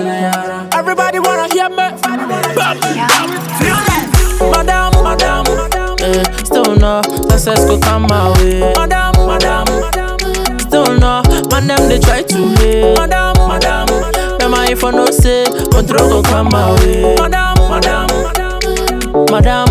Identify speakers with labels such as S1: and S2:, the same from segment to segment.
S1: Everybody wanna hear me. Madam, madam, eh, still no success go come my way. Madam, madam, still no man them they try to hate. Madam, madam, them I I no say control go come my way. Madam, madam, madam,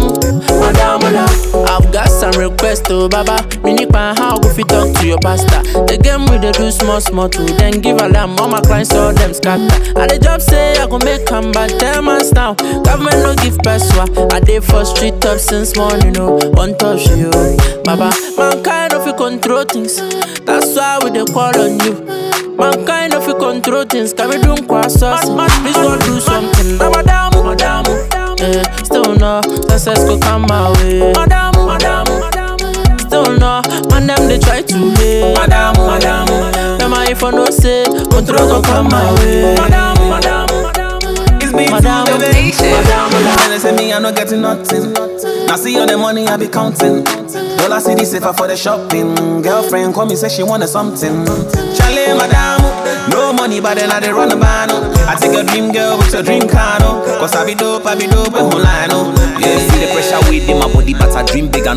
S1: madam, madam. I've got some requests to Baba. Me need how go fit talk to your pastor. The game we dey do small small too. then give alarm. All my clients all them scatter. I the job say I go make come back ten months now. Government no give peswa. I dey for street top since morning no on touch you. Baba, mankind of you control things. That's why we dey call on you. Mankind of you control things. Can we do cross us? Please go do something. Madam, madam, eh, still no success go come my way. They try. Madam, madam, them I if I no say control go come my way. Madam, madam,
S2: It's been
S1: Madam,
S2: too baby.
S1: madam, madam.
S2: They say me, I no getting nothing. Now see all the money I be counting. Dollar city safer for the shopping. Girlfriend call me say she wanted something. Charlie, madam, no money, but then I dey run the band. Oh. I take a dream girl with a dream car, no. Oh. Cause I be dope, I be dope with line, no.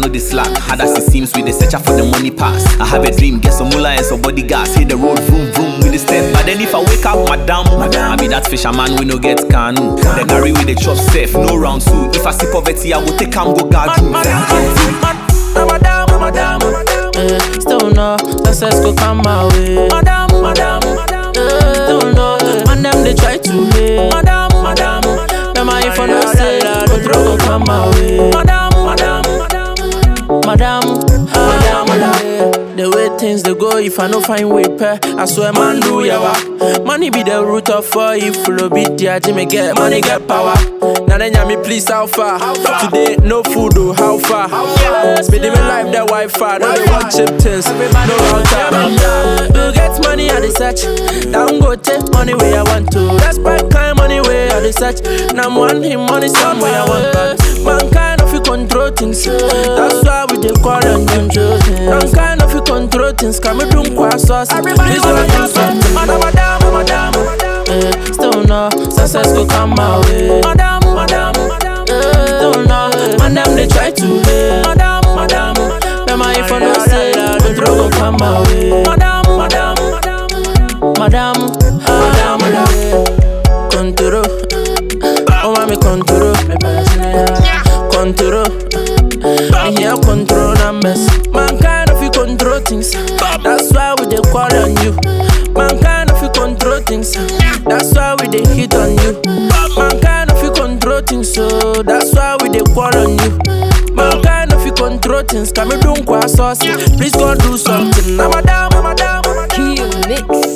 S3: Dream big, I know the slack. Hard as it seems with the searcher for the money pass. I have a dream, get some moolah and some bodyguards. Hit the road, boom, boom, with the step. But then if I wake up, madam, madam I be that fisherman, we no get canoe. The carry with the chop safe, no round two. If I see poverty, I will take am go guard you.
S1: Madam, madam, eh, still no success go come my way. Madam, madam, madam. The way things they go, if I no find way pay, I swear man do yawa. Money be the root of all evil, be the Jimmy get money get power. Now then me please how far? Today no food oh how far? Speeding me life that Wi-Fi, don't they want chip things, no router. Bill get money I dey search, down go take money where I want to. That's back kind money where I dey search. Now I'm him money somewhere I want. Mankind control things, that's why we dey call on you. Mankind of you control things, come me do kwa sauce. Please don't do something. Madam, madam, madam. Eh, still no success go come my way. Madam, madam, eh, still no them they try to hate. Madam, madam, them I if I no say control go come my way. Madam, madam, madam, madam, madam, control. Oh, mami control, control. Me here control numbers. Mankind of you control things. That's why we dey call on you. Mankind of you control things. That's why we dey hit on you. Mankind of you control things. So that's why we dey call on you. Mankind of you control things. Come do kwa sauce. Please go do something. I'm a down, I'm a down.
S4: Key Mix.